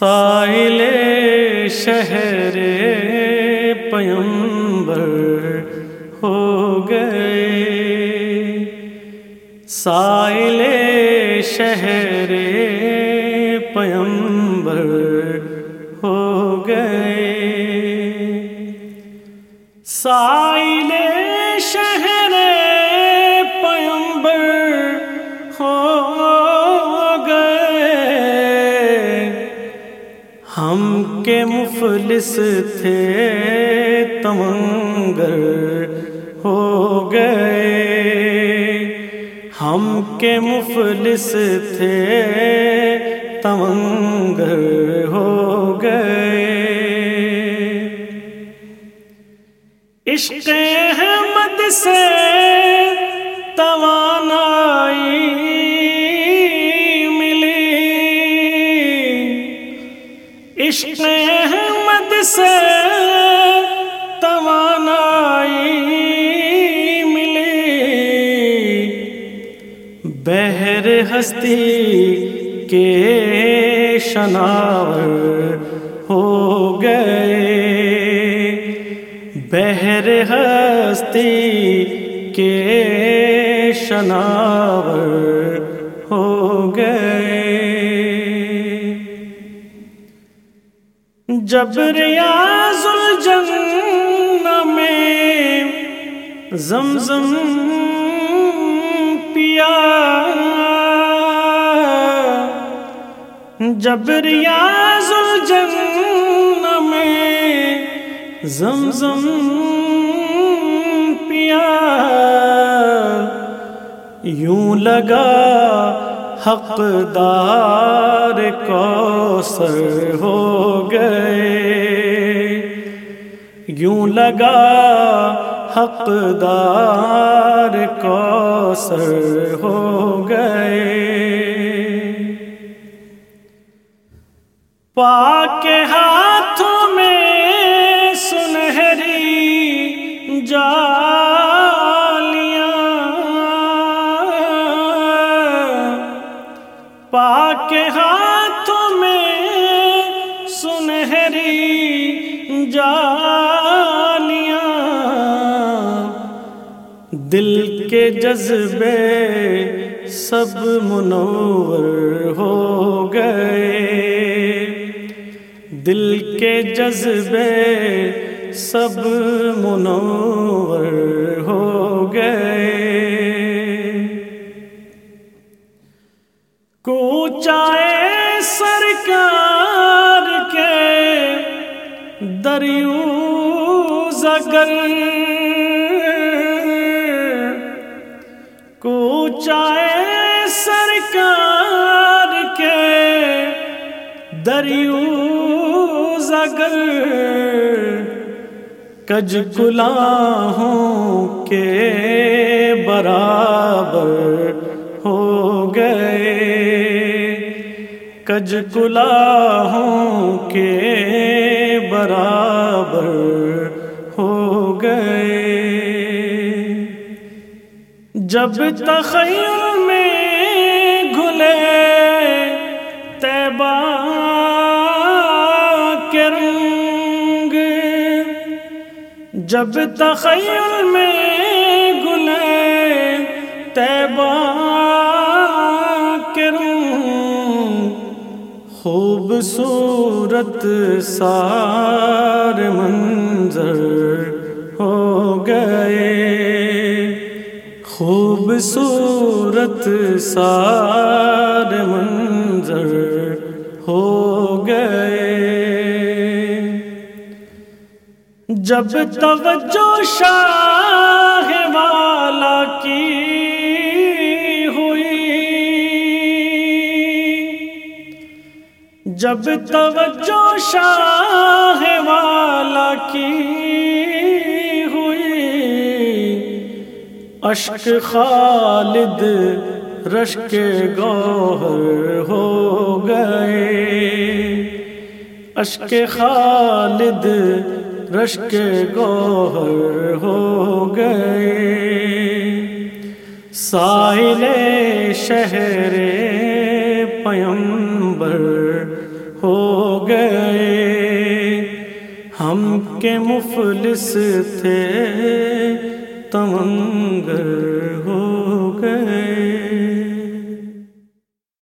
سائل شہر پیمبر ہو گئے۔ سائل شہر پیمبر ہو گئے۔ سائل شہر ہم کے مفلس تھے تمنگر ہو گئے۔ ہم کے مفلس تھے تمنگر ہو گئے۔ عشق احمد سے توانائی عشق احمد سے توانائی ملی۔ بہر ہستی کے شناور ہو گئے۔ بہر ہستی کے شناور جب ریاض الجنہ میں زمزم پیا۔ جب ریاض الجنہ میں زمزم پیا۔ یوں لگا حقدار سر ہو گئے۔ یوں لگا حقدار سر ہو گئے۔ پاک ہاتھوں میں سنہری جالیاں دل کے جذبے سب منور ہو گئے۔ دل کے جذبے سب منور ہو گئے۔ کوچائے سرکار کے دریو زگر کوچائے سرکار کے دریو زگر کج گلاہوں کے برابر ہو گئے۔ کج گلاہوں کے برابر ہو گئے۔ جب تخیل میں گھلے تیبا کے رنگ۔ جب تخیل میں گلے تیبا خوبصورت سار منظر ہو گئے۔ خوبصورت سار منظر ہو گئے۔ جب توجہ شاہ والا کی جب توجہ شاہ والا کی ہوئی اشک خالد رشک گوہر ہو گئے۔ اشک خالد رشک گوہر ہو گئے۔ ساحل شہر پیمبر ہم کے مفلس تھے تمنگر ہو گئے۔